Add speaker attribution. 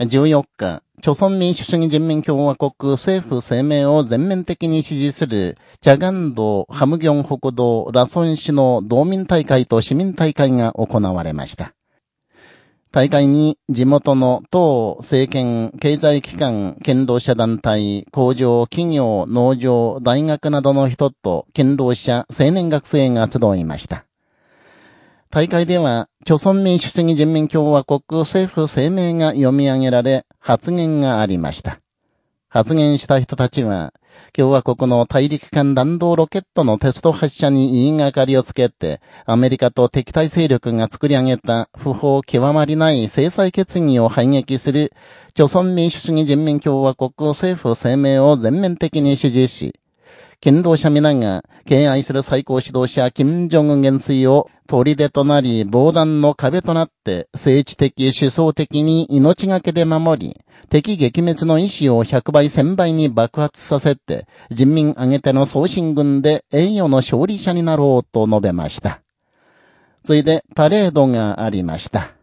Speaker 1: 14日、朝鮮民主主義人民共和国政府声明を全面的に支持する、チャガン道、ハムギョン北道、ラソン市の道民大会と市民大会が行われました。大会に地元の党、政権、経済機関、堅労者団体、工場、企業、農場、大学などの人と、堅労者、青年学生が集いました。大会では、朝鮮民主主義人民共和国政府声明が読み上げられ、発言がありました。発言した人たちは、共和国の大陸間弾道ロケットのテスト発射に言いがかりをつけて、アメリカと敵対勢力が作り上げた不法極まりない制裁決議を排撃する、朝鮮民主主義人民共和国政府声明を全面的に支持し、堅労者皆が敬愛する最高指導者金正恩元帥を砦となり防弾の壁となって政治的思想的に命がけで守り、敵撃滅の意志を100倍1000倍に爆発させて人民挙げての送信軍で栄誉の勝利者になろうと述べました。ついでパレードがありました。